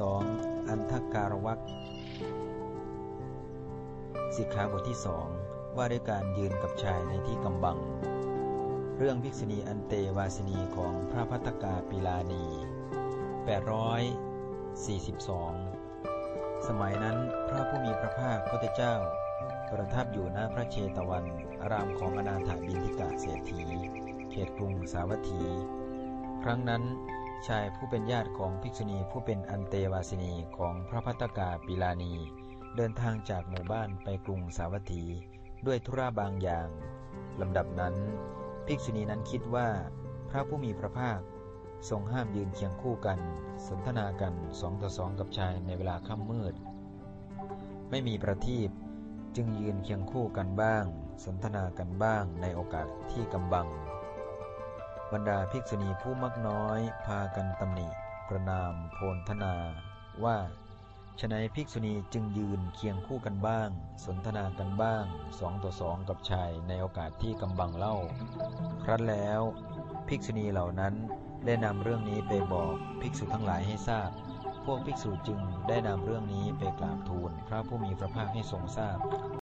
2. อันทการวักสิกขาบทที่สองว่าด้วยการยืนกับชายในที่กำบัง เรื่องภิกษุณีอันเตวาสินีของพระพัตกาปิลานี 842 สมัยนั้นพระผู้มีพระภาคพุทธเจ้า ประทับอยู่ณพระเชตวัน อารามของอนาถาบินทิกาเศรษฐี เขตกรุงสาวัตถี ครั้งนั้น ชายผู้เป็นญาติของภิกษุณีผู้เป็นอันเตวาสินีของพระพัตกาปิลานี เดินทางจากหมู่บ้านไปกรุงสาวัตถี ด้วยธุระบางอย่างลำดับนั้น ภิกษุณีนั้นคิดว่า พระผู้มีพระภาคทรงห้ามยืนเคียงคู่กัน สนทนากันสองต่อสองกับชายในเวลาค่ำมืด ไม่มีประทีปจึงยืนเคียงคู่กันบ้าง สนทนากันบ้างในโอกาสที่กำบัง บรรดาภิกษุณีผู้มักน้อยพากันตำหนิประนามโพลธนา ว่าฉนัยภิกษุณีจึงยืนเคียงคู่กันบ้าง สนทนากันบ้างสองต่อสองกับชายในโอกาสที่กำบังเล่า ครั้นแล้ว ภิกษุณีเหล่านั้นได้นำเรื่องนี้ไปบอกภิกษุทั้งหลายให้ทราบ พวกภิกษุจึงได้นำเรื่องนี้ไปกราบทูลพระผู้มีพระภาคให้ทรงทราบ